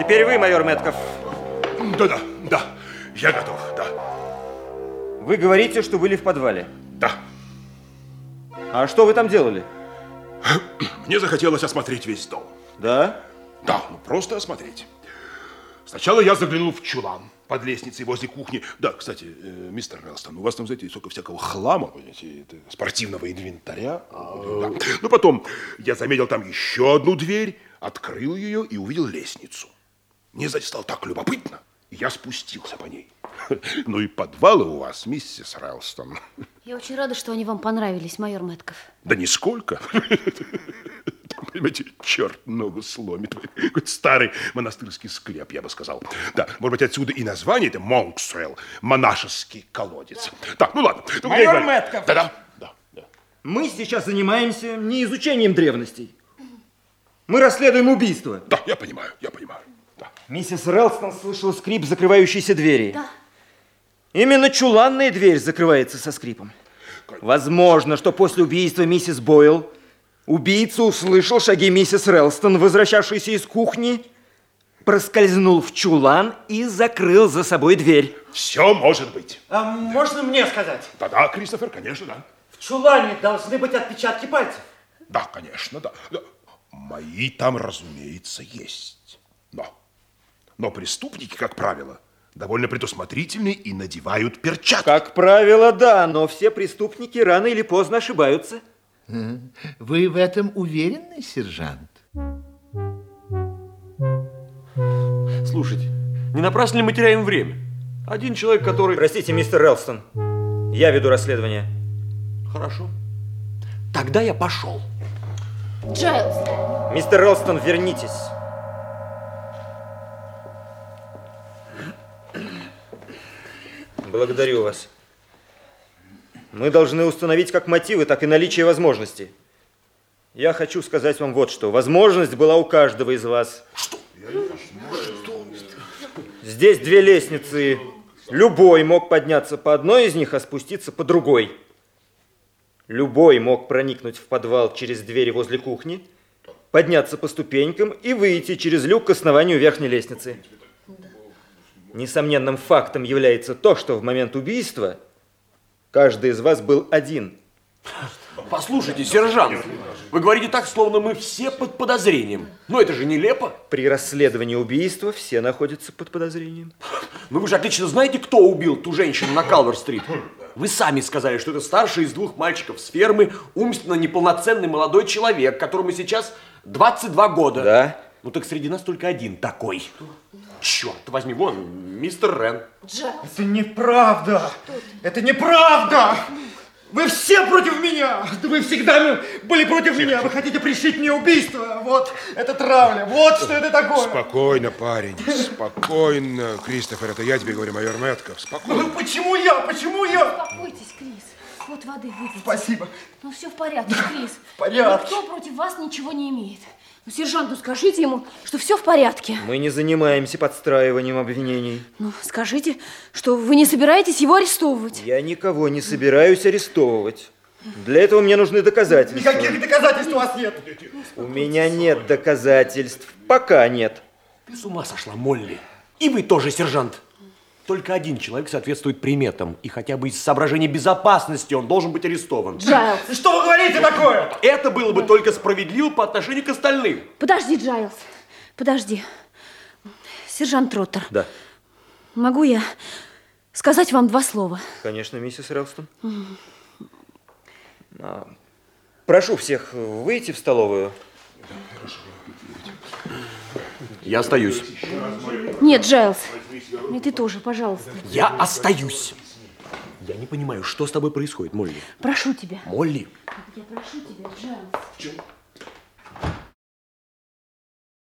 Теперь вы, майор Метков. Да-да, да, я готов, да. Вы говорите, что были в подвале. Да. А что вы там делали? Мне захотелось осмотреть весь дом. Да? Да, ну просто осмотреть. Сначала я заглянул в чулан под лестницей возле кухни. Да, кстати, э, мистер Релстон, у вас там, знаете, столько всякого хлама, понимаете, спортивного инвентаря. Да. Ну, потом я заметил там еще одну дверь, открыл ее и увидел лестницу. Мне, знаете, стало так любопытно, и я спустился по ней. Ну и подвалы у вас, миссис Релстон. Я очень рада, что они вам понравились, майор Мэтков. Да нисколько. Понимаете, черт ногу сломит. Какой старый монастырский склеп, я бы сказал. Да, может быть, отсюда и название это Монксуэлл, монашеский колодец. Так, ну ладно. Ну, Майор. Мэтков. Да-да, да, да. Мы сейчас занимаемся не изучением древностей. Мы расследуем убийство. Да, я понимаю, я понимаю. Миссис Релстон слышала скрип закрывающейся двери. Да. Именно чуланная дверь закрывается со скрипом. Возможно, что после убийства миссис Бойл убийца услышал шаги миссис Релстон, возвращавшейся из кухни, проскользнул в чулан и закрыл за собой дверь. Все может быть. А можно мне сказать? Да-да, Кристофер, конечно, да. В чулане должны быть отпечатки пальцев. Да, конечно, да. да. Мои там, разумеется, есть. Но, но преступники, как правило, довольно предусмотрительны и надевают перчатки. Как правило, да, но все преступники рано или поздно ошибаются. Вы в этом уверены, сержант? Слушайте, не напрасно ли мы теряем время? Один человек, который... Простите, мистер Релстон, я веду расследование. Хорошо. Тогда я пошел. Джайлз, Мистер Релстон, вернитесь. Благодарю вас. Мы должны установить как мотивы, так и наличие возможностей. Я хочу сказать вам вот что. Возможность была у каждого из вас. Что? Здесь две лестницы. Любой мог подняться по одной из них, а спуститься по другой. Любой мог проникнуть в подвал через двери возле кухни, подняться по ступенькам и выйти через люк к основанию верхней лестницы. Несомненным фактом является то, что в момент убийства каждый из вас был один. Послушайте, сержант, вы говорите так, словно мы все под подозрением. Но это же нелепо. При расследовании убийства все находятся под подозрением. Но вы же отлично знаете, кто убил ту женщину на Калвер-стрит. Вы сами сказали, что это старший из двух мальчиков с фермы, умственно неполноценный молодой человек, которому сейчас 22 года. Да. Ну так среди нас только один такой. Черт возьми, вон, мистер Рен. Джайлз. Это неправда. Это неправда. Вы все против меня. Да Вы всегда были против меня. Вы хотите пришить мне убийство. Вот это травля. Вот что это такое. Спокойно, парень, спокойно. Кристофер, это я тебе говорю, майор Мэтков. Спокойно. Ну почему я? Почему я? Успокойтесь, Крис. Вот воды выпейте. Спасибо. Ну все в порядке, Крис. В порядке. Никто против вас ничего не имеет. Ну, сержанту скажите ему, что все в порядке. Мы не занимаемся подстраиванием обвинений. Ну, скажите, что вы не собираетесь его арестовывать. Я никого не собираюсь арестовывать. Для этого мне нужны доказательства. Никаких доказательств у вас нет. У меня нет доказательств. Пока нет. Ты с ума сошла, Молли. И вы тоже, сержант. Только один человек соответствует приметам, и хотя бы из соображений безопасности он должен быть арестован. Джайлз. Что вы говорите такое? Это было бы только справедливо по отношению к остальным. Подожди, Джайлз. Подожди. Сержант Троттер. Да, Могу я сказать вам два слова? конечно, миссис Релстон. А, Прошу всех выйти в столовую. Я остаюсь. Нет, Джайлз. И ты тоже, пожалуйста. Я остаюсь. Я не понимаю, что с тобой происходит, Молли. Прошу тебя. Молли, Я прошу тебя, Джайлз.